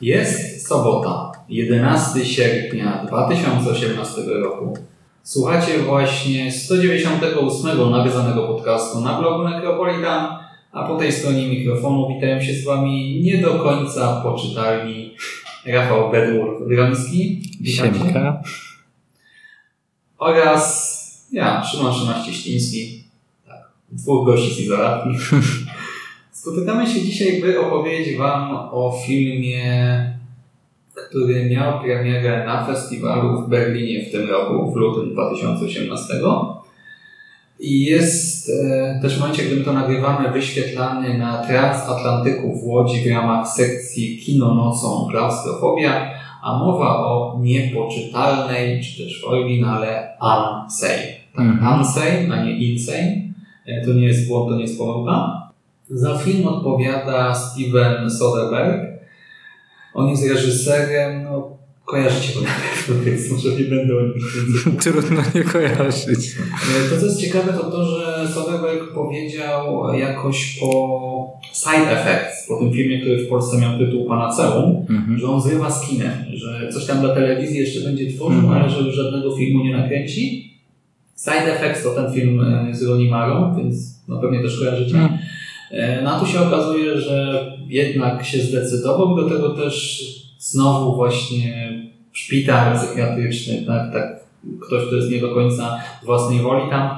Jest sobota, 11 sierpnia 2018 roku. Słuchacie właśnie 198 nawiązanego podcastu na blogu Necropolitan, a po tej stronie mikrofonu witają się z Wami nie do końca poczytalni Rafał Bedwór-Wroński. Siemka. Oraz ja, Szymon Szymaś-Cieśliński. Tak, dwóch gości z izolatki. Spotykamy się dzisiaj, by opowiedzieć Wam o filmie, który miał premierę na festiwalu w Berlinie w tym roku, w lutym 2018. I jest e, też w momencie, gdy my to nagrywamy, wyświetlany na Transatlantyku w Łodzi w ramach sekcji Kino nocą Klaustrofobia, a mowa o niepoczytalnej, czy też w oryginale Unsane. Tak, Mhm. Unsane, a nie Insane. E, To nie jest błąd, to nie jest pomyłka. Za film odpowiada Steven Soderbergh. On jest reżyserem, no kojarzycie go na pewno, więc może nie będę o nim Trudno nie kojarzyć. E, To, co jest ciekawe, to to, że Soderbergh powiedział jakoś po side effects, po tym filmie, który w Polsce miał tytuł Panaceum, Mhm. że on zrywa z kinem, że coś tam dla telewizji jeszcze będzie tworzył, Mhm. ale że już żadnego filmu nie nakręci. Side effects to ten film e, z Ronnie Marą, więc no pewnie też kojarzycie. Mhm. E, No a tu się okazuje, że jednak się zdecydował, do tego też znowu właśnie szpital psychiatryczny, tak, tak, ktoś, kto jest nie do końca własnej woli tam.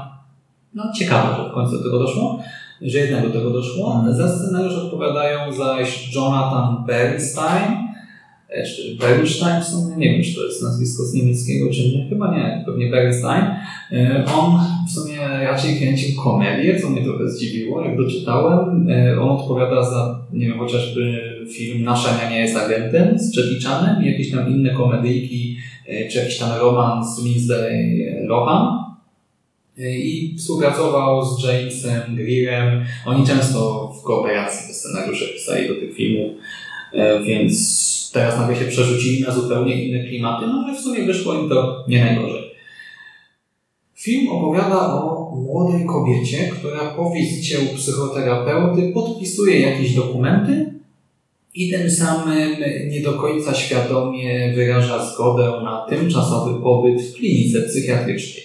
No ciekawe, że w końcu do tego doszło, że jednak do tego doszło. Mhm. Za scenariusz odpowiadają zaś Jonathan Bernstein, e, czy Bernstein w sumie, nie wiem, czy to jest nazwisko z niemieckiego, czy nie, chyba nie, pewnie Bernstein. E, On w sumie raczej kręcił komedię, co mnie trochę zdziwiło, jak doczytałem. E, On odpowiada za, nie wiem, chociażby film Nasza nie jest agentem z Jackie Chanem jakieś tam inne komedyjki, e, czy jakiś tam romans Lindsay Lohan. I współpracował z Jamesem Greerem. Oni często w kooperacji te scenariusze pisali do tych filmów, więc teraz nagle się przerzucili na zupełnie inne klimaty, no ale w sumie wyszło im to nie najgorzej. Film opowiada o młodej kobiecie, która po wizycie u psychoterapeuty podpisuje jakieś dokumenty i tym samym nie do końca świadomie wyraża zgodę na tymczasowy pobyt w klinice psychiatrycznej.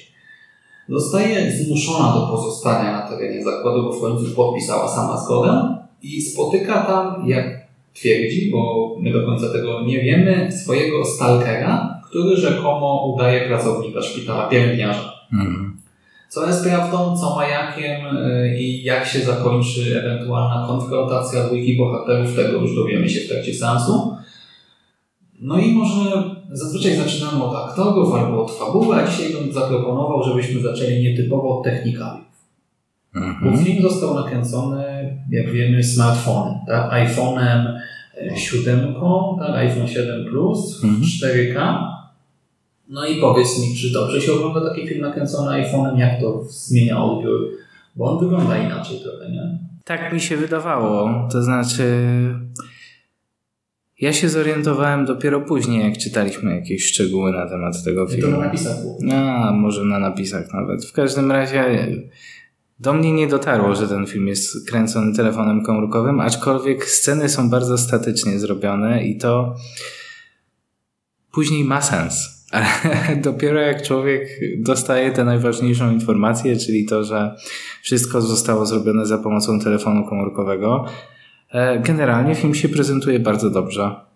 Zostaje zmuszona do pozostania na terenie zakładu, bo w końcu podpisała sama zgodę i spotyka tam, jak twierdzi, bo my do końca tego nie wiemy, swojego stalkera, który rzekomo udaje pracownika szpitala, pielęgniarza. Mhm. Co jest prawdą, co majakiem y, i jak się zakończy ewentualna konfrontacja dwójki bohaterów, tego już dowiemy się w trakcie seansu. No i może zazwyczaj zaczynamy od aktorów albo od fabuły, a dzisiaj bym zaproponował, żebyśmy zaczęli nietypowo od technikaliów. Bo Mhm. film został nakręcony, jak wiemy, smartfonem, tak? iPhone'em e, 7, tak? iPhone 7 Plus Mhm. 4K. No i powiedz mi, czy dobrze się ogląda taki film nakręcony iPhone'em, jak to zmienia odbiór? Bo on wygląda inaczej trochę, nie? Tak mi się wydawało. To znaczy, ja się zorientowałem dopiero później, jak czytaliśmy jakieś szczegóły na temat tego To na filmu. napisach było. A, może na napisach nawet. W każdym razie do mnie nie dotarło, że ten film jest kręcony telefonem komórkowym, aczkolwiek sceny są bardzo statycznie zrobione i to później ma sens. Ale dopiero jak człowiek dostaje tę najważniejszą informację, czyli to, że wszystko zostało zrobione za pomocą telefonu komórkowego, e, generalnie film się prezentuje bardzo dobrze.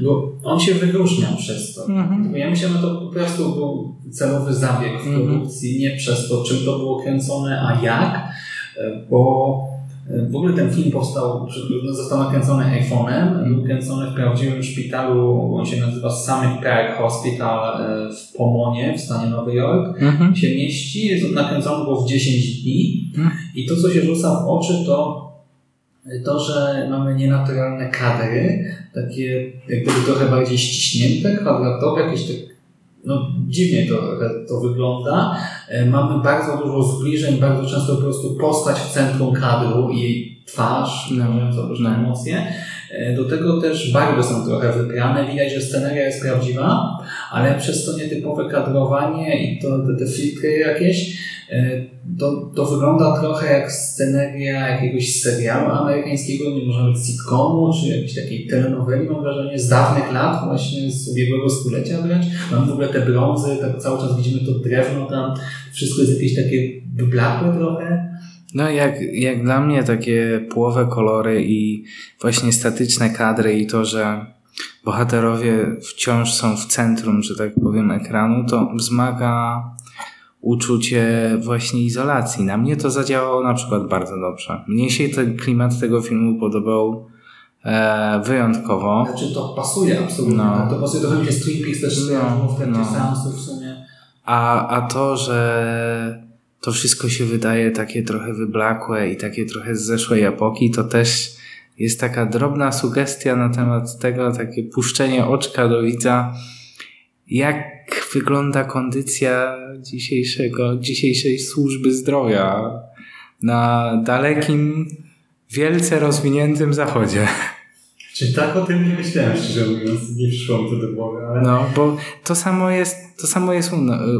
Bo on się wyróżniał przez to. Mhm. Ja myślałem, że to po prostu był celowy zabieg w Mhm. produkcji, nie przez to, czym to było kręcone, a jak, e, bo e, w ogóle ten film powstał, no, został nakręcony iPhone'em, był kręcony w prawdziwym szpitalu, on się nazywa Summit Park Hospital e, w Pomonie w stanie Nowy Jork. Mhm. się mieści, jest nakręcony było w 10 dni Mhm. i to, co się rzuca w oczy, to to, że mamy nienaturalne kadry, takie jak gdyby trochę bardziej ściśnięte, kwadratowe, jakieś tak, no dziwnie to, to wygląda. E, Mamy bardzo dużo zbliżeń, bardzo często po prostu postać w centrum kadru i jej twarz, wyrażająca różne No. emocje. E, Do tego też barwy są trochę wybrane. Widać, że sceneria jest prawdziwa, ale przez to nietypowe kadrowanie i to, te, te filtry jakieś, e, to, to wygląda trochę jak sceneria jakiegoś serialu amerykańskiego, nie może być sitcomu, czy jakiejś takiej telenoweli, mam wrażenie, z dawnych lat, właśnie z ubiegłego stulecia wręcz. Mam w ogóle te brązy, tak cały czas widzimy to drewno tam, wszystko jest jakieś takie wyblakłe trochę. No jak, jak dla mnie takie połowe kolory i właśnie statyczne kadry i to, że bohaterowie wciąż są w centrum, że tak powiem, ekranu, to wzmaga uczucie właśnie izolacji. Na mnie to zadziałało na przykład bardzo dobrze. Mnie się ten klimat tego filmu podobał e, wyjątkowo. Znaczy to pasuje absolutnie, No. to pasuje trochę z Twin Peaks też No, no. w sumie. A, a to, że to wszystko się wydaje takie trochę wyblakłe i takie trochę z zeszłej epoki, to też jest taka drobna sugestia na temat tego, takie puszczenie oczka do widza, jak wygląda kondycja dzisiejszego, dzisiejszej służby zdrowia na dalekim, wielce rozwiniętym zachodzie. Czy tak o tym nie myślałem, szczerze mówiąc, nie przyszło mi to do głowy, ale... No, bo to samo jest, to samo jest u,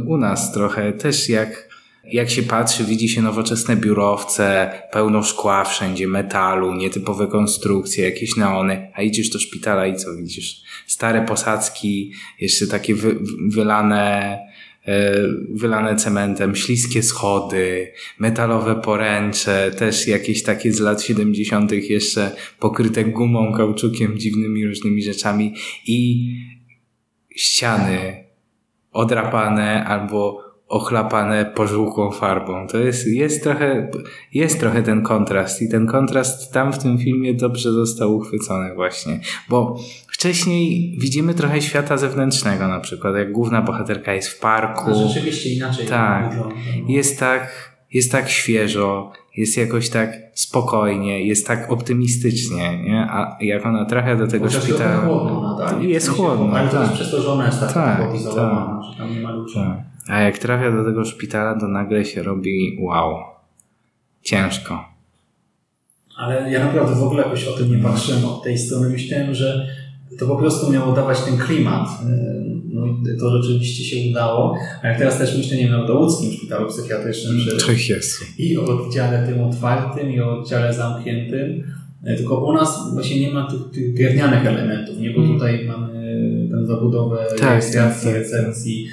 u nas trochę. Też jak, jak się patrzy, widzi się nowoczesne biurowce, pełno szkła wszędzie, metalu, nietypowe konstrukcje, jakieś neony, a idziesz do szpitala i co widzisz? Stare posadzki, jeszcze takie wy, wylane, e, wylane cementem, śliskie schody, metalowe poręcze, też jakieś takie z lat 70. jeszcze pokryte gumą, kauczukiem, dziwnymi różnymi rzeczami i ściany odrapane albo ochlapane pożółkłą farbą. To jest, jest trochę, jest trochę ten kontrast i ten kontrast tam w tym filmie dobrze został uchwycony właśnie, bo wcześniej widzimy trochę świata zewnętrznego na przykład, jak główna bohaterka jest w parku. A rzeczywiście inaczej Tak. no. Jest tak, jest tak świeżo, jest jakoś tak spokojnie, jest tak optymistycznie, nie? A jak ona trafia do tego Chociaż szpitala. chłodno nadal. nie? Jest sensie, chłodno, Ale to tak. jest przez to, że ona jest tak, Tak, tak izolowana, że tam nie ma ludzi. Tak. A jak trafia do tego szpitala, to nagle się robi wow. Ciężko. Ale ja naprawdę w ogóle jakoś o tym nie patrzyłem od tej strony. Myślałem, że to po prostu miało dawać ten klimat. Yy, No i to rzeczywiście się udało. A jak teraz też myślę, nie wiem, o łódzkim szpitalu psychiatrycznym, że jest. i o oddziale tym otwartym, i o oddziale zamkniętym. E, Tylko u nas właśnie nie ma tych, tych drewnianych elementów, nie? Bo Mm. tutaj mamy tę zabudowę Tak, rejestracji, tak, tak, recepcji, e,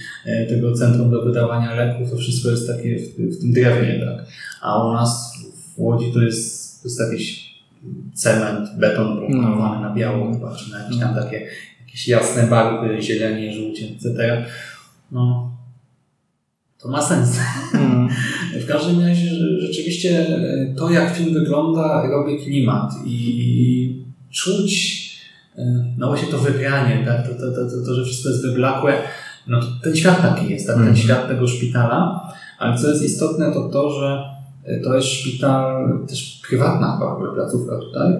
tego centrum do wydawania leków, to wszystko jest takie w, w tym drewnie, tak? A u nas w Łodzi to jest, to jest jakiś cement, beton pomalowany na biało chyba, czy na jakieś tam takie jakieś jasne barwy, zielenie, żółcie, etc. No, to ma sens. Mm. W każdym razie rzeczywiście e, to, jak film wygląda, robi klimat i czuć e, no właśnie to wybranie, tak? to, to, to, to, to że wszystko jest wyblakłe. No to ten świat taki jest, tak? ten Mhm. świat tego szpitala. Ale co jest istotne, to to, że e, to jest szpital, też prywatna chyba placówka tutaj,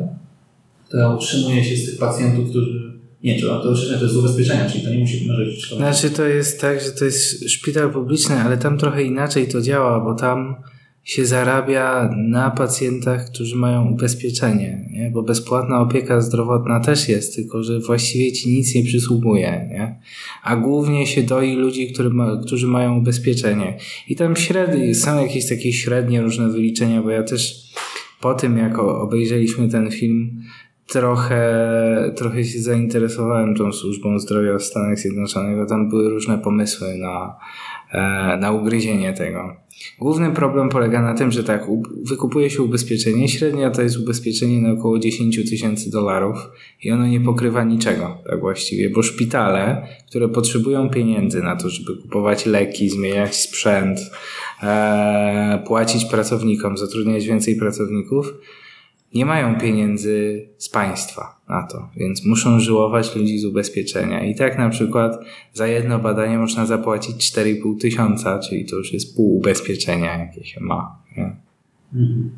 która utrzymuje się z tych pacjentów, którzy nie, czy to już to jest z ubezpieczenia, czyli to nie musi być to. Znaczy to jest tak, że to jest szpital publiczny, ale tam trochę inaczej to działa, bo tam się zarabia na pacjentach, którzy mają ubezpieczenie, nie? bo bezpłatna opieka zdrowotna też jest, tylko że właściwie ci nic nie przysługuje, nie? a głównie się doi ludzi, który ma, którzy mają ubezpieczenie. I tam średnie, są jakieś takie średnie różne wyliczenia, bo ja też po tym, jak obejrzeliśmy ten film, trochę, trochę się zainteresowałem tą służbą zdrowia w Stanach Zjednoczonych, bo tam były różne pomysły na, na ugryzienie tego. Główny problem polega na tym, że tak, wykupuje się ubezpieczenie, średnio to jest ubezpieczenie na około 10 tysięcy dolarów i ono nie pokrywa niczego, tak właściwie, bo szpitale, które potrzebują pieniędzy na to, żeby kupować leki, zmieniać sprzęt, e, płacić pracownikom, zatrudniać więcej pracowników, nie mają pieniędzy z państwa na to, więc muszą żyłować ludzi z ubezpieczenia. I tak na przykład za jedno badanie można zapłacić 4,5 tysiąca, czyli to już jest pół ubezpieczenia, jakie się ma. Mhm.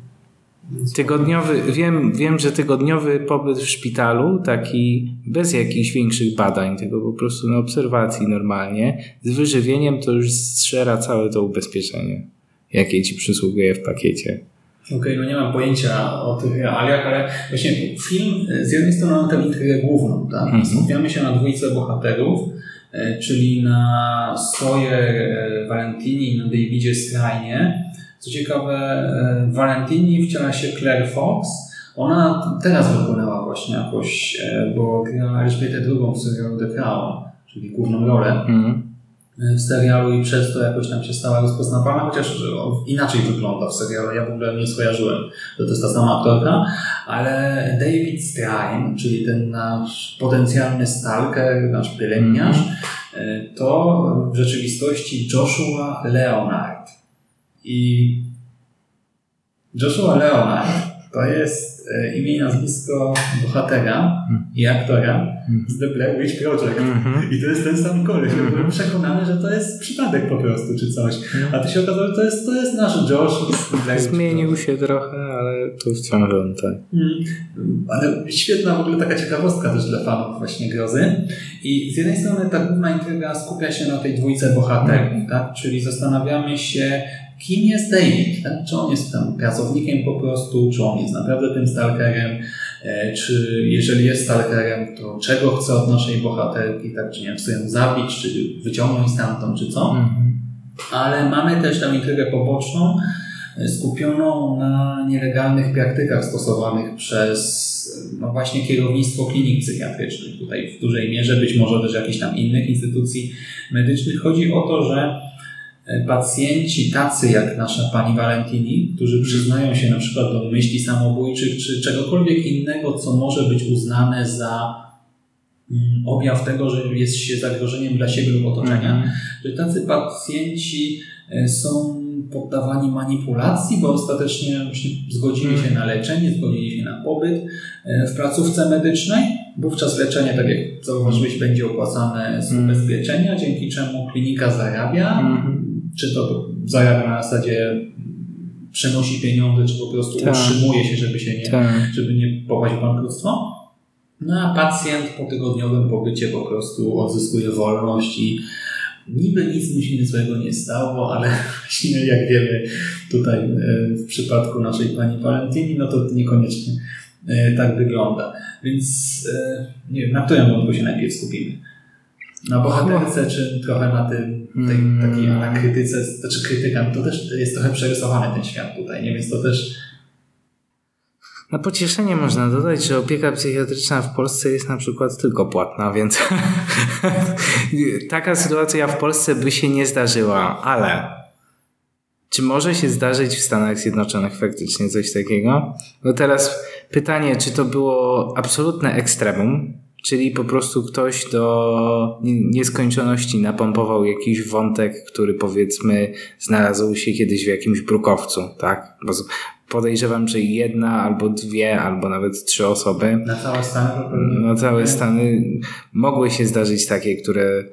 Tygodniowy, wiem, wiem, że tygodniowy pobyt w szpitalu, taki bez jakichś większych badań, tylko po prostu na obserwacji normalnie, z wyżywieniem to już zżera całe to ubezpieczenie, jakie ci przysługuje w pakiecie. Okej, no nie mam pojęcia o tych realiach, ale właśnie film z jednej strony ma tę intrygę główną, tak? Mhm. Skupiamy się na dwójce bohaterów, e, czyli na Sawyer e, Valentini i na Davidzie Strainie. Co ciekawe, e, Valentini wciela się Claire Fox. Ona teraz wypłynęła właśnie jakoś, bo grała Elżbietę II w serialu The Crown, czyli główną rolę Mhm. W serialu i przez to jakoś tam się stała rozpoznawalna, chociaż inaczej wygląda w serialu. Ja w ogóle nie skojarzyłem, że to jest ta sama aktorka, ale David Strain, czyli ten nasz potencjalny stalker, nasz pielęgniarz, e, to w rzeczywistości Joshua Leonard. I Joshua Leonard to jest e, imię i nazwisko bohatera i aktora z The Blair Witch Project. Mhm. I to jest ten sam koleś. Ja byłem przekonany, że to jest przypadek po prostu, czy coś. A to się okazało, że to jest, to jest nasz Josh z Blair Zmienił się trochę, ale to wciąż on tak. Ale świetna w ogóle taka ciekawostka też dla fanów właśnie grozy. I z jednej strony ta główna intryga skupia się na tej dwójce bohaterów, tak? Czyli zastanawiamy się, kim jest David, tak? Czy on jest tam pracownikiem po prostu, czy on jest naprawdę tym stalkerem, e, czy jeżeli jest stalkerem, to czego chce od naszej bohaterki, tak? Czy nie wiem, chce ją zabić, czy wyciągnąć stamtąd, czy co? Mhm. ale mamy też tę intrygę poboczną e, skupioną na nielegalnych praktykach stosowanych przez e, no właśnie kierownictwo klinik psychiatrycznych. Tutaj w dużej mierze, być może też jakichś tam innych instytucji medycznych. Chodzi o to, że pacjenci tacy jak nasza pani Valentini, którzy przyznają się na przykład do myśli samobójczych czy czegokolwiek innego, co może być uznane za mm, objaw tego, że jest się zagrożeniem dla siebie lub otoczenia, Mhm. że tacy pacjenci e, są poddawani manipulacji, bo ostatecznie właśnie zgodzili się na leczenie, zgodzili się na pobyt e, w placówce medycznej. Wówczas leczenie, tak jak zauważyłeś, będzie opłacane z Mm. ubezpieczenia, dzięki czemu klinika zarabia. Mhm. Czy to zarabia na zasadzie przenosi pieniądze, czy po prostu Tak. utrzymuje się, żeby się nie Tak. żeby nie popaść w bankructwo. No a pacjent po tygodniowym pobycie po prostu odzyskuje wolność i niby nic mu się złego nie stało, ale właśnie jak wiemy tutaj e, w przypadku naszej pani Valentini, no to niekoniecznie e, tak wygląda. Więc e, nie wiem, na którym wątku się najpierw skupimy? Na bohaterce, czy trochę na tym, tej Mm. takiej anakrytyce, znaczy krytyka, to też jest trochę przerysowany ten świat tutaj, nie? Więc to też Na pocieszenie można dodać, że opieka psychiatryczna w Polsce jest na przykład tylko płatna, więc taka sytuacja w Polsce by się nie zdarzyła, ale czy może się zdarzyć w Stanach Zjednoczonych faktycznie coś takiego? No teraz pytanie, czy to było absolutne ekstremum, czyli po prostu ktoś do nie- nieskończoności napompował jakiś wątek, który powiedzmy znalazł się kiedyś w jakimś brukowcu, tak? Bo podejrzewam, że jedna albo dwie, albo nawet trzy osoby na całe Stany no całe Stany mogły się zdarzyć takie, które,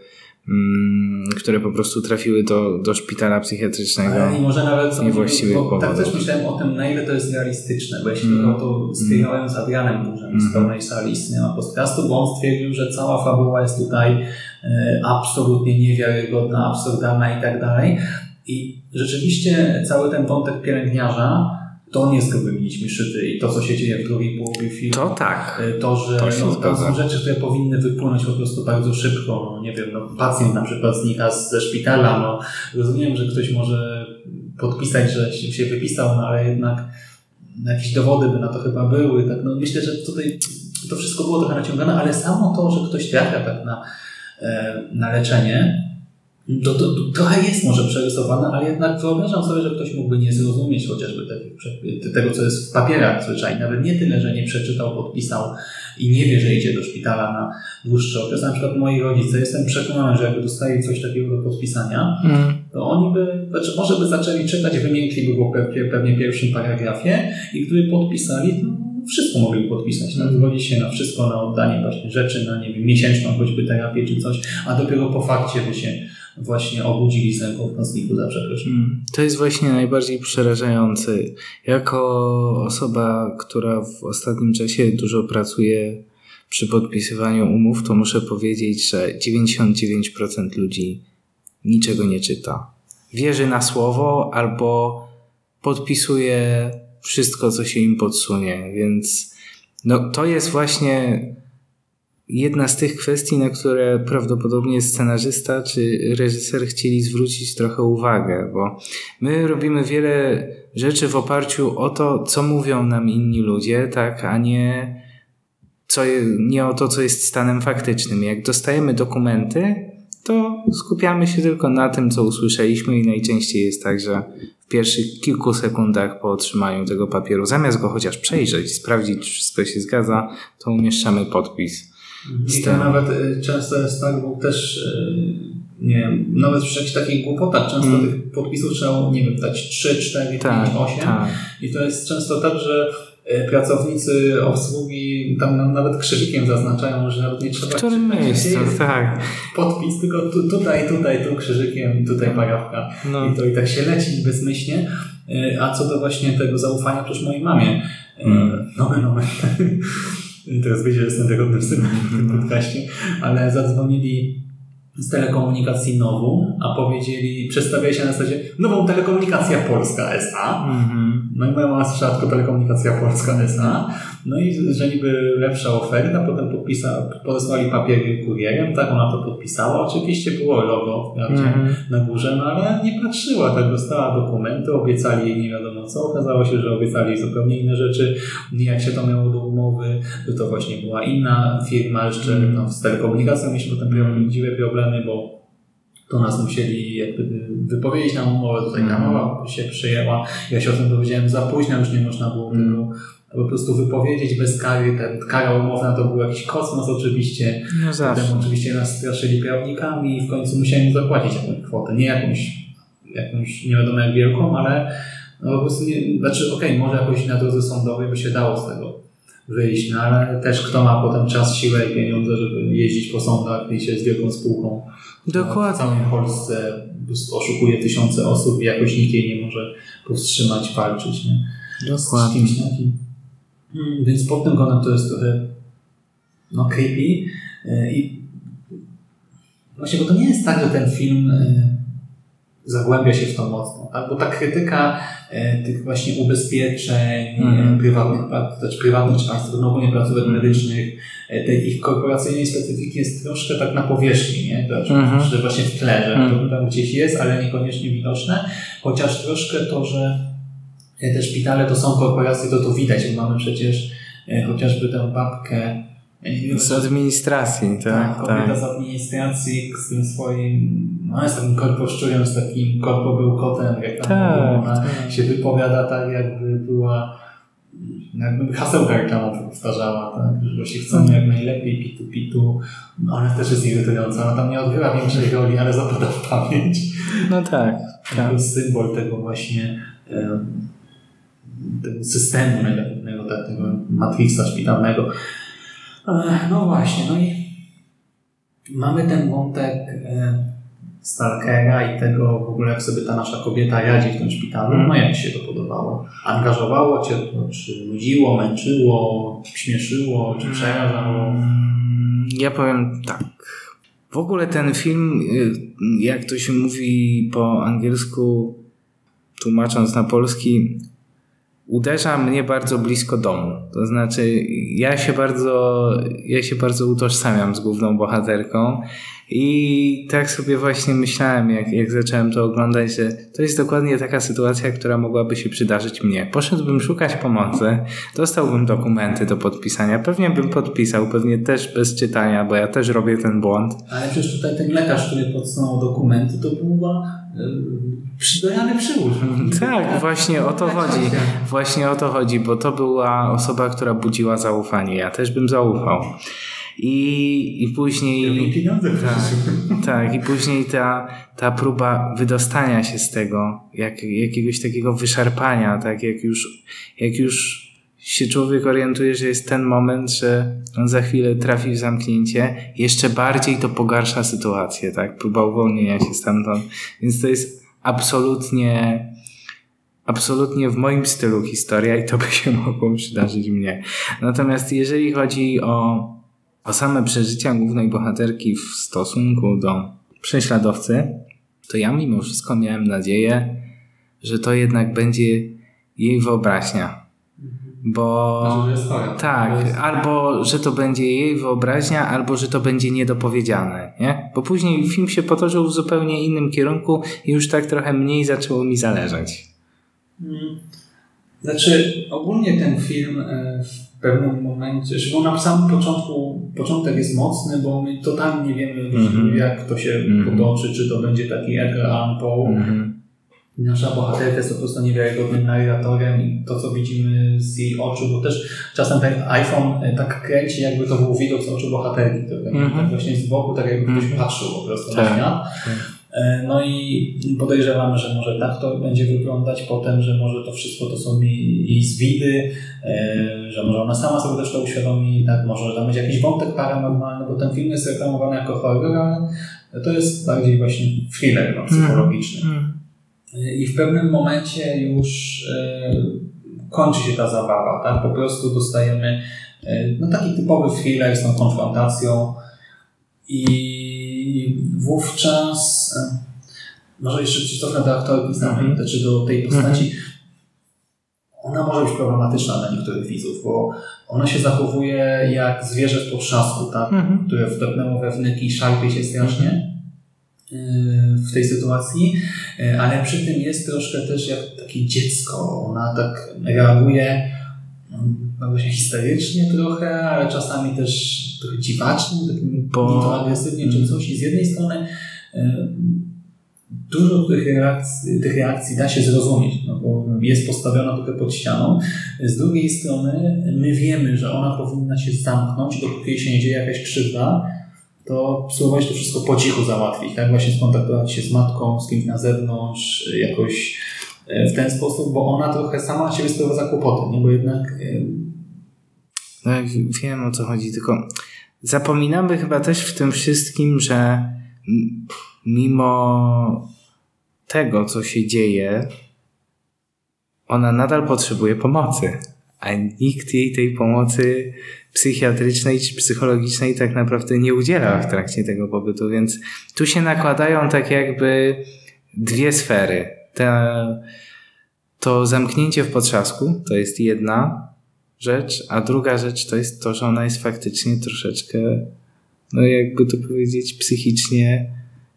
mm, które po prostu trafiły do, do szpitala psychiatrycznego. Ale I może nawet są, niewłaściwych bo tak też myślałem o tym, na ile to jest realistyczne, bo się Mm. mm. to spierałem z Adrianem Burzem Mm. z pełnej sali istnienia podcastu, bo on stwierdził, że cała fabuła jest tutaj e, absolutnie niewiarygodna, absurdalna i tak dalej. I rzeczywiście cały ten wątek pielęgniarza to grubymi nićmi szyty i to, co się dzieje w drugiej połowie filmu. To tak. E, To, że To no, to są rzeczy, które powinny wypłynąć po prostu bardzo szybko. No, nie wiem, no, pacjent na przykład znika z- ze szpitala. No, rozumiem, że ktoś może podpisać, że się, się wypisał, no ale jednak jakieś dowody by na to chyba były. Tak? No, myślę, że tutaj to wszystko było trochę naciągane, ale samo to, że ktoś trafia tak na, e, na leczenie, to, to, to trochę jest może przerysowane, ale jednak wyobrażam sobie, że ktoś mógłby nie zrozumieć chociażby tego, tego, co jest w papierach zwyczajnie. Nawet nie tyle, że nie przeczytał, podpisał i nie wie, że idzie do szpitala na dłuższy okres. Na przykład moi rodzice, jestem przekonany, że jakby dostali coś takiego do podpisania, Mm. to oni by, znaczy może by zaczęli czytać, wymiękliby go pewnie, w pierwszym paragrafie i gdyby podpisali, to wszystko mogli podpisać, tak? zgodzić się na wszystko, na oddanie właśnie rzeczy, na nie wiem, miesięczną choćby terapię czy coś, a dopiero po fakcie by się właśnie obudzili z ręką w nocniku za przeproszeniem. Mm. To jest właśnie najbardziej przerażające. Jako osoba, która w ostatnim czasie dużo pracuje przy podpisywaniu umów, to muszę powiedzieć, że 99% ludzi niczego nie czyta. Wierzy na słowo albo podpisuje wszystko, co się im podsunie, więc no, to jest właśnie jedna z tych kwestii, na które prawdopodobnie scenarzysta czy reżyser chcieli zwrócić trochę uwagę, bo my robimy wiele rzeczy w oparciu o to, co mówią nam inni ludzie, tak, a nie, co, nie o to, co jest stanem faktycznym. Jak dostajemy dokumenty, to skupiamy się tylko na tym, co usłyszeliśmy i najczęściej jest tak, że w pierwszych kilku sekundach po otrzymaniu tego papieru, zamiast go chociaż przejrzeć, sprawdzić, czy wszystko się zgadza, to umieszczamy podpis. I to nawet y, często jest tak, bo też y, nie wiem, nawet przy jakichś takich głupotach często Mm. tych podpisów trzeba, nie wiem, dać 3, 4, 5, Tak, 8 tak. i to jest często tak, że pracownicy obsługi tam nam nawet krzyżykiem zaznaczają, że nawet nie trzeba W którym miejscu, tak. podpis, tylko tu, tutaj, tutaj, tu krzyżykiem, tutaj parafka. No. I to i tak się leci bezmyślnie. Y, A co do właśnie tego zaufania też mojej mamie. y, Mm. Nomen, nomen. Teraz wiecie, że jestem wygodnym synem w tym podcaście, ale zadzwonili z telekomunikacji nową, a powiedzieli, przedstawiali się na zasadzie nową telekomunikacja Polska S.A. Mhm. No i moja mama słyszała tylko telekomunikacja Polska S.A. No i że niby lepsza oferta, potem podpisa, podesłali papiery kurierem, tak, ona to podpisała. Oczywiście było logo Mhm. na górze, no ale nie patrzyła, tak dostała dokumenty, obiecali jej nie wiadomo co, okazało się, że obiecali zupełnie inne rzeczy. Jak się to miało do umowy, to właśnie była inna firma, jeszcze Mhm. no, z telekomunikacją mieliśmy potem Mhm. prawdziwe problemy, bo to nas musieli jakby wypowiedzieć nam umowę, tutaj ta Mhm. mowa się przyjęła. Ja się o tym dowiedziałem za późno, już nie można było Mhm. tego po prostu wypowiedzieć bez kary. Ten, kara umowna to był jakiś kosmos oczywiście. No zawsze. Potem oczywiście nas straszyli prawnikami i w końcu musiałem zapłacić jakąś kwotę. Nie jakąś, jakąś nie wiadomo jak wielką, ale no po prostu nie, znaczy okej, może jakoś na drodze sądowej by się dało z tego wyjść, no ale też kto ma potem czas, siłę i pieniądze, żeby jeździć po sądach i się z wielką spółką w Dokładnie. całej Polsce oszukuje tysiące osób i jakoś nikt jej nie może powstrzymać, walczyć, nie? Z Dokładnie. kimś takim. Mm, Więc pod tym kątem to jest trochę no creepy E, i właśnie, bo to nie jest tak, że ten film e, zagłębia się w to mocno, tak? bo ta krytyka e, tych właśnie ubezpieczeń Mhm. e, prywatnych, znaczy prywatnych czy państwowych, no ogólnie placówek Mhm. medycznych, e, tej ich korporacyjnej specyfiki jest troszkę tak na powierzchni, nie? To, Mhm. że właśnie w tle, że Mhm. to tam gdzieś jest, ale niekoniecznie widoczne, chociaż troszkę to, że e, te szpitale to są korporacje, to to widać, bo mamy przecież e, chociażby tę babkę Z administracji, tak, tak, kobieta tak. z administracji z tym swoim, no jest takim korposzczurem, z takim korpo był kotem, jak tam Tak, ona tak. się wypowiada tak, jakby była jakby hasełka reklamowe powtarzała, tak, że właśnie chcemy jak najlepiej, pitu pitu. No, ona też jest irytująca, ona tam nie odgrywa większej roli, ale zapada w pamięć. No tak, tak. Jako symbol tego właśnie em, tego systemu negatywnego, tak, tego matrixa szpitalnego. E, No właśnie, no i mamy ten wątek e, Stalkera i tego w ogóle jak sobie ta nasza kobieta radzi w tym szpitalu. No jak Ci się to podobało? Angażowało Cię to? Czy nudziło, męczyło, śmieszyło, czy przerażało? Mm, Ja powiem tak. W ogóle ten film, y, jak to się mówi po angielsku, tłumacząc na polski, uderza mnie bardzo blisko domu. To znaczy, ja się bardzo, ja się bardzo utożsamiam z główną bohaterką i tak sobie właśnie myślałem, jak, jak zacząłem to oglądać, że to jest dokładnie taka sytuacja, która mogłaby się przydarzyć mnie. Poszedłbym szukać pomocy, dostałbym dokumenty do podpisania, pewnie bym podpisał, pewnie też bez czytania, bo ja też robię ten błąd. Ale przecież tutaj ten lekarz, który podsunął dokumenty, to była yy, przydojany przyłóż. Tak, właśnie o to chodzi. Właśnie o to chodzi, bo to była osoba, która budziła zaufanie. Ja też bym zaufał. I, i później. pieniądze Tak, tak, i później ta, ta próba wydostania się z tego, jak, jakiegoś takiego wyszarpania, tak, jak już, jak już się człowiek orientuje, że jest ten moment, że on za chwilę trafi w zamknięcie, jeszcze bardziej to pogarsza sytuację, tak, próba uwolnienia się stamtąd. Więc to jest absolutnie, absolutnie w moim stylu historia i to by się mogło przydarzyć mnie. Natomiast jeżeli chodzi o, o same przeżycia głównej bohaterki w stosunku do prześladowcy, to ja mimo wszystko miałem nadzieję, że to jednak będzie jej wyobraźnia. Bo tak, albo że to będzie jej wyobraźnia, albo że to będzie niedopowiedziane, nie? Bo później film się potoczył w zupełnie innym kierunku i już tak trochę mniej zaczęło mi zależeć. Znaczy, ogólnie ten film e, w pewnym momencie, bo na samym początku, początek jest mocny, bo my totalnie nie wiemy, Mhm. jak to się Mhm. potoczy, czy to będzie taki Edgar Allan Poe. Mhm. Nasza bohaterka jest po prostu niewiarygodnym narratorem i to, co widzimy z jej oczu, bo też czasem ten iPhone e, tak kręci, jakby to był widok z oczu bohaterki, to Mhm. tak właśnie z boku, tak jakby ktoś Mhm. patrzył po prostu Tak. na świat. E, No i podejrzewamy, że może tak to będzie wyglądać potem, że może to wszystko to są jej, zwidy, e, że może ona sama sobie też to uświadomi, tak, może tam będzie jakiś wątek paranormalny, bo ten film jest reklamowany jako horror, ale to jest bardziej właśnie thriller no, psychologiczny. Mhm. I w pewnym momencie już e, kończy się ta zabawa, tak? Po prostu dostajemy e, no, taki typowy thriller z tą konfrontacją i wówczas e, może jeszcze się cofnę do aktorki samej, Mhm. znaczy do tej postaci. Ona może być problematyczna dla niektórych widzów, bo ona się zachowuje jak zwierzę w potrzasku, tak? Mhm. które wdepnęło we wnyk i szarpie się strasznie yy, w tej sytuacji, yy, ale przy tym jest troszkę też jak takie dziecko. Ona tak reaguje no właśnie histerycznie trochę, ale czasami też trochę dziwacznie, tak Bo- agresywnie czy coś. I z jednej strony yy, dużo tych reakcji, tych reakcji da się zrozumieć, no bo jest postawiona trochę pod ścianą. Z drugiej strony my wiemy, że ona powinna się zamknąć, dopóki się nie dzieje jakaś krzywda, to spróbować to wszystko po cichu załatwić, tak? Właśnie skontaktować się z matką, z kimś na zewnątrz, jakoś e, w ten sposób, bo ona trochę sama siebie sprowadza kłopoty, nie? Bo jednak e, No, wiem o co chodzi, tylko zapominamy chyba też w tym wszystkim, że mimo tego, co się dzieje, ona nadal potrzebuje pomocy, a nikt jej tej pomocy psychiatrycznej czy psychologicznej tak naprawdę nie udziela w trakcie tego pobytu, więc tu się nakładają tak jakby dwie sfery. Te, to zamknięcie w potrzasku to jest jedna rzecz, a druga rzecz to jest to, że ona jest faktycznie troszeczkę, no jakby to powiedzieć, psychicznie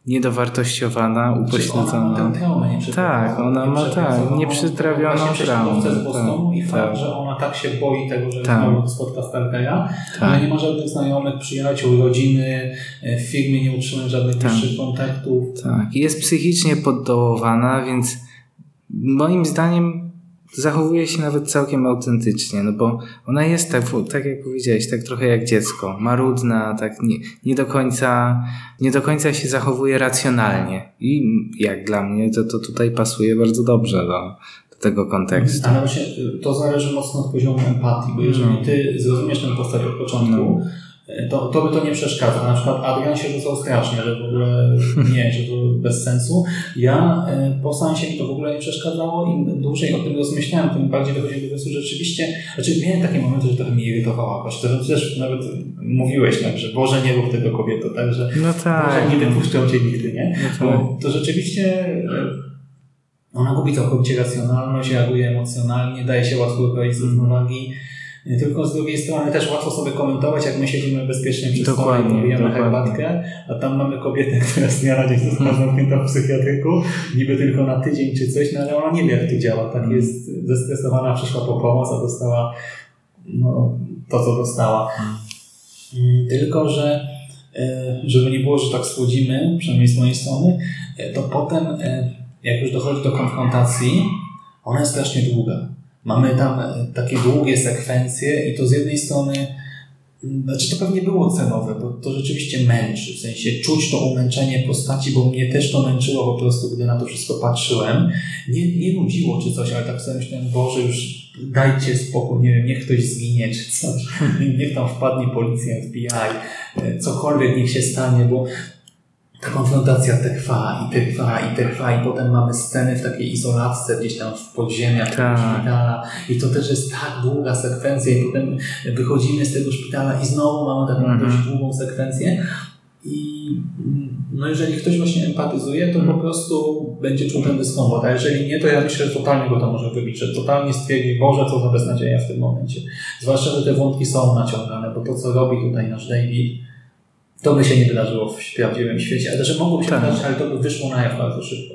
niedowartościowana, tę upośledzona. nieprzetrawioną. Tak, ona ma tak, nieprzetrawioną Właśnie traumę, tak, i fakt, tak. że ona tak się boi tego, że Tak. spotka Stalkera, Tak. ale nie ma żadnych znajomych, przyjaciół, rodziny, e, w firmie nie utrzymuje żadnych Tak. bliższych kontaktów. Tak, jest psychicznie poddołowana, więc moim zdaniem zachowuje się nawet całkiem autentycznie, no bo ona jest tak, tak jak powiedziałeś, tak trochę jak dziecko, marudna, tak nie, nie do końca, nie do końca się zachowuje racjonalnie i jak dla mnie to, to tutaj pasuje bardzo dobrze do, do tego kontekstu. Ale właśnie to zależy mocno od poziomu empatii, bo jeżeli No. ty zrozumiesz tę postać od początku, y, to, to by to nie przeszkadza. Na przykład Adrian się rzucał strasznie, że w ogóle nie, że to bez sensu. Ja y, po sensie mi to w ogóle nie przeszkadzało. Im dłużej o tym rozmyślałem, tym bardziej dochodziłem do wniosku, że rzeczywiście, znaczy miałem takie momenty, że trochę mnie irytowała właśnie. To też nawet mówiłeś tak, że Boże nie rób tego kobieto, tak, że No tak. Boże nie wypuszczą cię nigdy, nie? No tak. Bo to rzeczywiście e, ona gubi całkowicie racjonalność, reaguje emocjonalnie, daje się łatwo wyprowadzić z równowagi. Tylko z drugiej strony też łatwo sobie komentować, jak my siedzimy bezpiecznie przy stole i herbatkę, a tam mamy kobietę, która z dnia na dzień została zamknięta w psychiatryku, niby tylko na tydzień czy coś, no ale ona nie wie, jak to działa. Tak jest zestresowana, przyszła po pomoc, a dostała no, to, co dostała. Mm, Tylko, że e, żeby nie było, że tak słodzimy, przynajmniej z mojej strony, e, to potem, e, jak już dochodzi do konfrontacji, ona jest strasznie długa. Mamy tam e, takie długie sekwencje i to z jednej strony, mm, znaczy to pewnie było celowe, bo to rzeczywiście męczy, w sensie czuć to umęczenie postaci, bo mnie też to męczyło po prostu, gdy na to wszystko patrzyłem. Nie, nie nudziło czy coś, ale tak sobie myślałem, Boże, już dajcie spokój, nie wiem, niech ktoś zginie czy coś, niech tam wpadnie policja, FBI, e, cokolwiek niech się stanie, bo ta konfrontacja trwa i trwa i trwa i potem mamy sceny w takiej izolatce gdzieś tam w podziemiach tego Tak. szpitala i to też jest tak długa sekwencja i potem wychodzimy z tego szpitala i znowu mamy taką Mhm. dość długą sekwencję i no jeżeli ktoś właśnie empatyzuje, to po prostu będzie czuł ten dyskomfort, a jeżeli nie, to ja myślę, że totalnie go to może wybić, że totalnie stwierdzi, Boże, co za beznadzieja w tym momencie. Zwłaszcza, że te wątki są naciągane, bo to, co robi tutaj nasz David, to by się nie wydarzyło w prawdziwym świecie, ale że mogłoby się Tak. wydarzyć, ale to by wyszło na jaw bardzo szybko.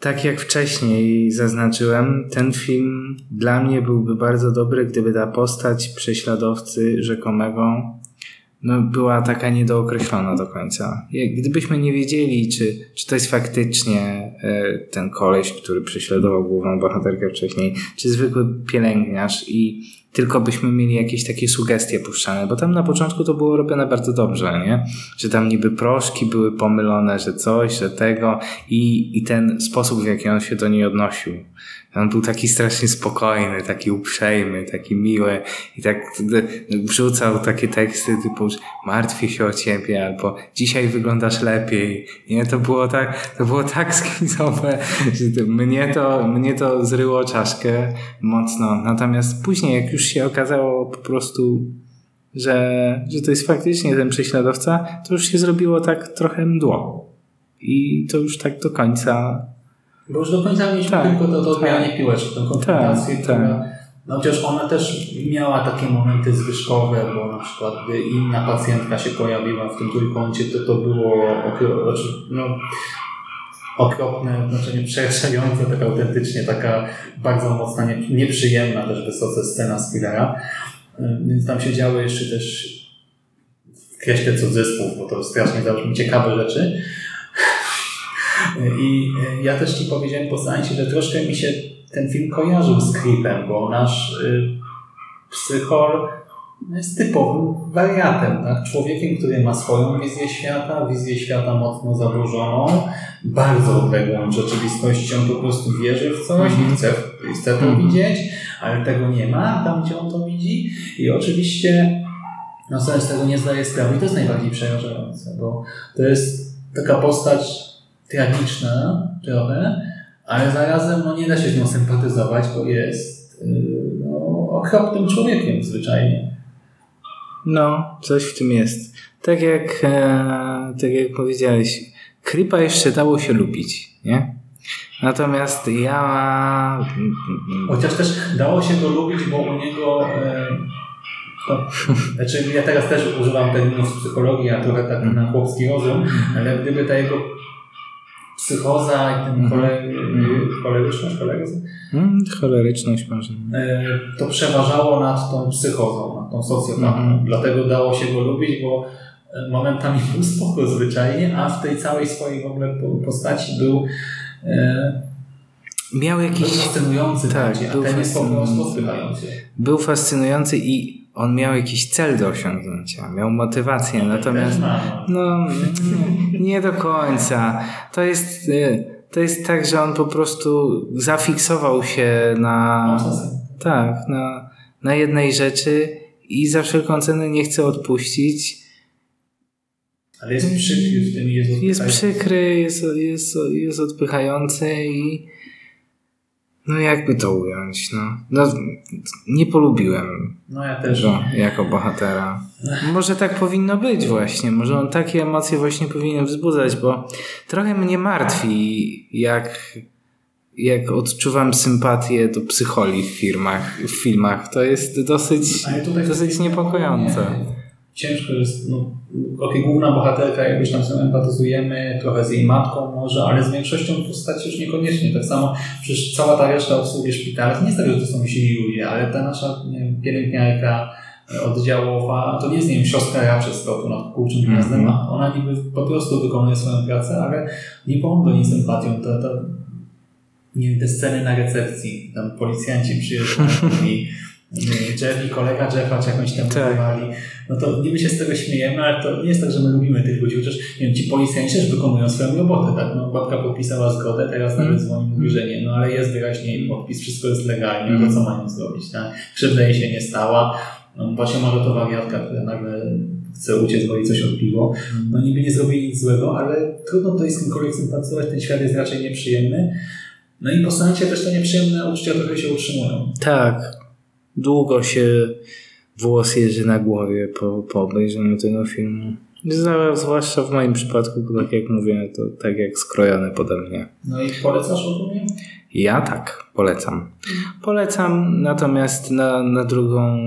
Tak jak wcześniej zaznaczyłem, ten film dla mnie byłby bardzo dobry, gdyby ta postać prześladowcy rzekomego no, była taka niedookreślona do końca. Gdybyśmy nie wiedzieli, czy, czy to jest faktycznie ten koleś, który prześladował główną bohaterkę wcześniej, czy zwykły pielęgniarz i tylko byśmy mieli jakieś takie sugestie puszczane, bo tam na początku to było robione bardzo dobrze, nie? Że tam niby proszki były pomylone, że coś, że tego i, i ten sposób, w jaki on się do niej odnosił. On był taki strasznie spokojny, taki uprzejmy, taki miły i tak wrzucał takie teksty typu martwię się o ciebie albo dzisiaj wyglądasz lepiej. Nie, to było tak, to było tak to, mnie to, mnie to zryło czaszkę mocno. Natomiast później, jak już się okazało po prostu, że, że to jest faktycznie ten prześladowca, to już się zrobiło tak trochę mdło. I to już tak do końca Bo już do końca mieliśmy Tak, tylko to, to tak. odbieranie piłeczki, tą konfrontację, Tak, która... No chociaż ona też miała takie momenty zwyżkowe, bo na przykład gdy inna pacjentka się pojawiła w tym trójkącie, to to było no, okropne, znaczy nie przekraczające, tak autentycznie taka bardzo mocna, nie, nieprzyjemna też wysoce scena. Y, Więc tam się działy jeszcze też kreślę cudzysłów, bo to strasznie zabrzmi ciekawe rzeczy. I y, ja też Ci powiedziałem po seansie, że troszkę mi się ten film kojarzył z Creepem, bo nasz y, psychol jest typowym wariatem, tak? człowiekiem, który ma swoją wizję świata, wizję świata mocno zaburzoną, bardzo odległą od rzeczywistości. On po prostu wierzy w coś i chce, i chce to Mhm. widzieć, ale tego nie ma tam, gdzie on to widzi. I oczywiście no sobie z tego nie zdaje sprawy i to jest najbardziej przerażające, bo to jest taka postać tragiczna trochę, ale zarazem no, nie da się z nią sympatyzować, bo jest yy, no, okropnym człowiekiem zwyczajnie. No, coś w tym jest. Tak jak, e, tak jak powiedziałeś, Creepa jeszcze dało się lubić, nie? Natomiast ja... Chociaż też dało się go lubić, bo u niego e, to, znaczy ja teraz też używam terminów z psychologii, a trochę tak na chłopski rozum, ale gdyby ta jego psychoza i ten Mhm. chole, choleryczność, choleryczność Hmm, choleryczność może. E, to przeważało nad tą psychozą, nad tą socjopatą. Mhm. Dlatego dało się go lubić, bo e, momentami był spoko zwyczajnie, a w tej całej swojej w ogóle po- postaci był, e, Miał był jakiś... fascynujący tak, bardziej, był fascynujący. Był fascynujący i on miał jakiś cel do osiągnięcia, miał motywację, natomiast... No. Nie, do końca. To jest, e, to jest tak, że on po prostu zafiksował się na, tak, na, na jednej rzeczy i za wszelką cenę nie chce odpuścić. Ale jest przykry w tym i jest Jest przykry, jest, jest, jest odpychający i no jakby to ująć, no. no nie polubiłem No ja też. go jako bohatera. Może tak powinno być właśnie. Może on takie emocje właśnie powinien wzbudzać, bo trochę mnie martwi, jak jak odczuwam sympatię do psycholi w firmach, w filmach, to jest dosyć, dosyć niepokojące. Ciężko jest, no, okej, główna bohaterka, jakoś tam sobie empatyzujemy, trochę z jej matką może, ale z większością postaci już niekoniecznie. Tak samo, przecież cała ta reszta obsługi szpitala, to nie jest tak, że to są źli ludzie, ale ta nasza wiem, pielęgniarka e, oddziałowa, to nie jest, nie wiem, siostra ja przez to nad kurczym gniazdem, a ona niby po prostu wykonuje swoją pracę, ale nie pomogła jej sympatią. To, to, nie wiem, te sceny na recepcji, tam policjanci przyjeżdżają i Jeff i kolega Jeffa czy jakąś tam Tak. No to niby się z tego śmiejemy, ale to nie jest tak, że my lubimy tych ludzi, chociaż nie wiem, ci policjanci też wykonują swoją robotę, tak? No, babka podpisała zgodę, teraz nawet dzwoni, mówi, że nie, no ale jest wyraźnie podpis, wszystko jest legalnie, no to co mają zrobić, tak? Krzywda jej się nie stała, no właśnie może to wariatka, która nagle chce uciec, bo jej coś odbiło. No niby nie zrobili nic złego, ale trudno tutaj z kimkolwiek sympatyzować, ten świat jest raczej nieprzyjemny. No i po też te nieprzyjemne uczucia trochę się utrzymują. Tak. Długo się włos jeży na głowie po, po obejrzeniu tego filmu. Za- Zwłaszcza w moim przypadku, tak jak mówię, to tak jak skrojone pode mnie. No i polecasz ogólnie? Ja tak, polecam. Polecam, natomiast na, na, drugą,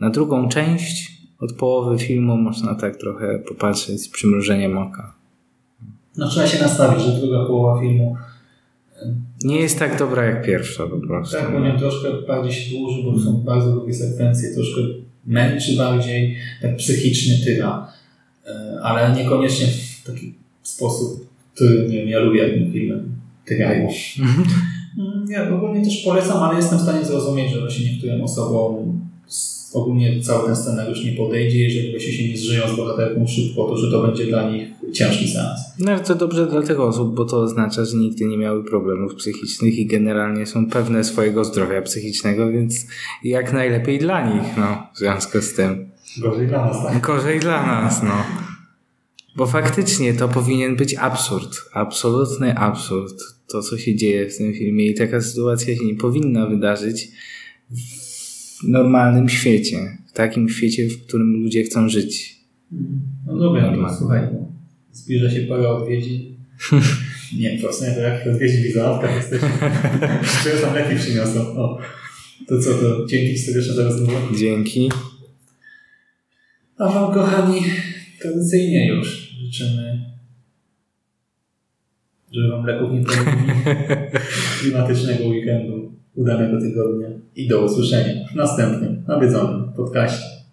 na drugą część od połowy filmu można tak trochę popatrzeć z przymrużeniem oka. No trzeba się nastawić, że druga połowa filmu Nie jest tak dobra jak pierwsza po prostu. tak powiem, troszkę bardziej się dłuży, bo są bardzo długie sekwencje, troszkę męczy bardziej, tak psychicznie tyra, E, ale niekoniecznie w taki sposób, który nie wiem, ja lubię jak filmem tyrają. Ja ogólnie też polecam, ale jestem w stanie zrozumieć, że właśnie niektórym osobom ogólnie cały ten scenariusz nie podejdzie, jeżeli właśnie się nie zżyją z bohaterką szybko, to że to będzie dla nich ciężki seans. No ale to dobrze dla tych osób, bo to oznacza, że nigdy nie miały problemów psychicznych i generalnie są pewne swojego zdrowia psychicznego, więc jak najlepiej dla nich, no, w związku z tym. Gorzej dla nas, tak? Gorzej dla nas, no. Bo faktycznie to powinien być absurd. Absolutny absurd. To, co się dzieje w tym filmie. I taka sytuacja się nie powinna wydarzyć w normalnym świecie. W takim świecie, w którym ludzie chcą żyć. No dobra, no, słuchaj, zbliża się pora odwiedzin. Nie, to w sumie to jak odwiedzin wizoławka, to jesteś... Czego tam lepiej przyniosą? O, to co, to dzięki historyczne za rozmowę. Dzięki. A Wam, kochani, tradycyjnie już życzymy, żeby Wam leków nie klimatycznego weekendu, udanego tygodnia i do usłyszenia w następnym nawiedzonym podcaście.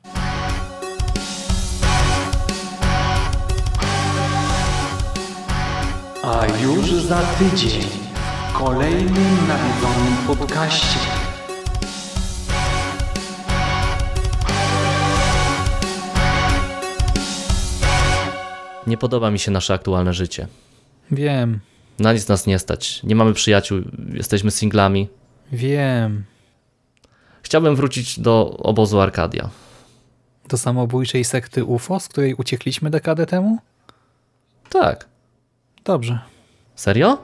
A już za tydzień w kolejnym nawiedzonym podcaście. Nie podoba mi się nasze aktualne życie. Wiem, Na nic nas nie stać. Nie mamy przyjaciół, jesteśmy singlami. wiem. Chciałbym wrócić do obozu Arkadia. Do samobójczej sekty UFO, z której uciekliśmy dekadę temu? Tak. Dobrze. Serio?